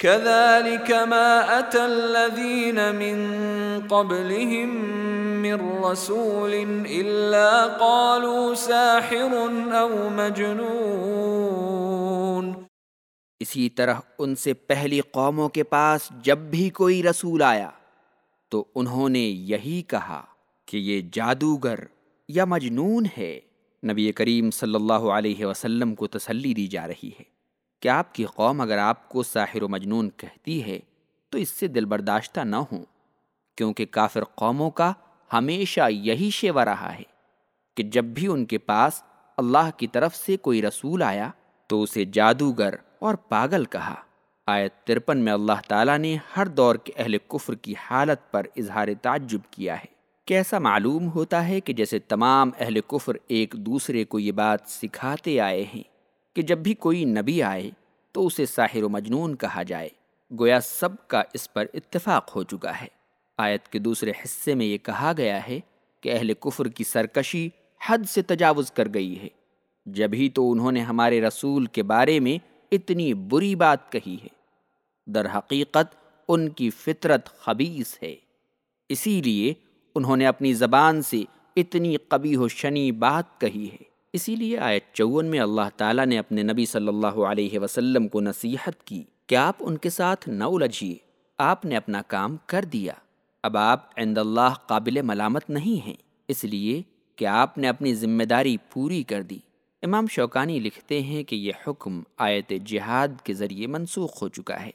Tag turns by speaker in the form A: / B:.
A: كذلك ما أتى الذين من قبلهم من رسول إلا قالوا ساحر أو مجنون.
B: اسی طرح ان سے پہلی قوموں کے پاس جب بھی کوئی رسول آیا تو انہوں نے یہی کہا کہ یہ جادوگر یا مجنون ہے۔ نبی کریم صلی اللہ علیہ وسلم کو تسلی دی جا رہی ہے۔ کہ آپ کی قوم اگر آپ کو ساحر و مجنون کہتی ہے، تو اس سے دل برداشتہ نہ ہوں، کیونکہ کافر قوموں کا ہمیشہ یہی شیوا رہا ہے کہ جب بھی ان کے پاس اللہ کی طرف سے کوئی رسول آیا تو اسے جادوگر اور پاگل کہا۔ آیت ترپن میں اللہ تعالیٰ نے ہر دور کے اہل کفر کی حالت پر اظہار تعجب کیا ہے۔ کیسا معلوم ہوتا ہے کہ جیسے تمام اہل کفر ایک دوسرے کو یہ بات سکھاتے آئے ہیں۔ کہ جب بھی کوئی نبی آئے تو اسے ساحر و مجنون کہا جائے۔ گویا سب کا اس پر اتفاق ہو چکا ہے۔ آیت کے دوسرے حصے میں یہ کہا گیا ہے کہ اہل کفر کی سرکشی حد سے تجاوز کر گئی ہے۔ جبھی تو انہوں نے ہمارے رسول کے بارے میں اتنی بری بات کہی ہے۔ در حقیقت ان کی فطرت خبیص ہے۔ اسی لیے انہوں نے اپنی زبان سے اتنی قبی و شنی بات کہی ہے۔ اسی لیے آیت چون میں اللہ تعالیٰ نے اپنے نبی صلی اللہ علیہ وسلم کو نصیحت کی کہ آپ ان کے ساتھ نہ الجھیے، آپ نے اپنا کام کر دیا۔ اب آپ عند اللہ قابل ملامت نہیں ہیں، اس لیے کہ آپ نے اپنی ذمہ داری پوری کر دی۔ امام شوکانی لکھتے ہیں کہ یہ حکم آیت جہاد کے ذریعے منسوخ ہو چکا ہے۔